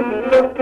Música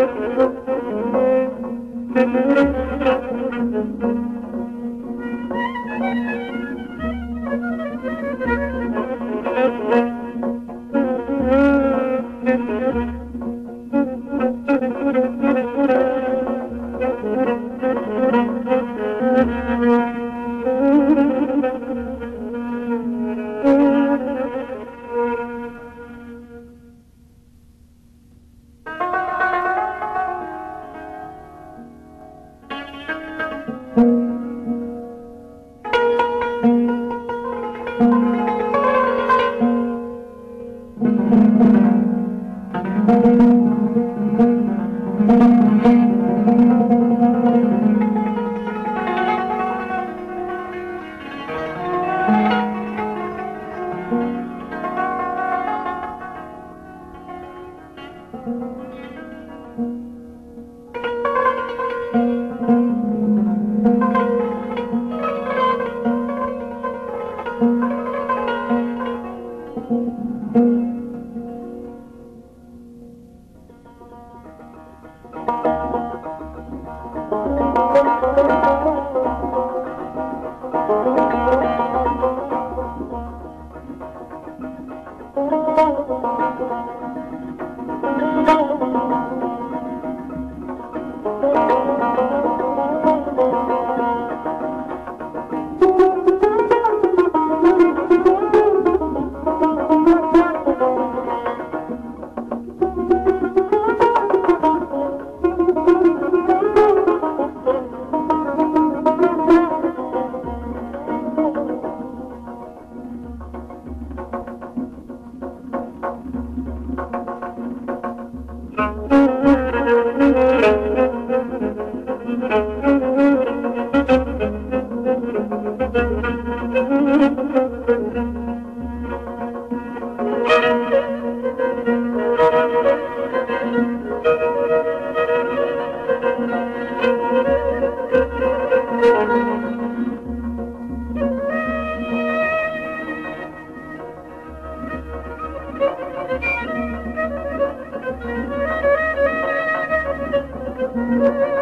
Thank you.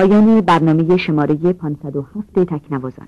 پایان برنامه شماره 507 تکنوازان.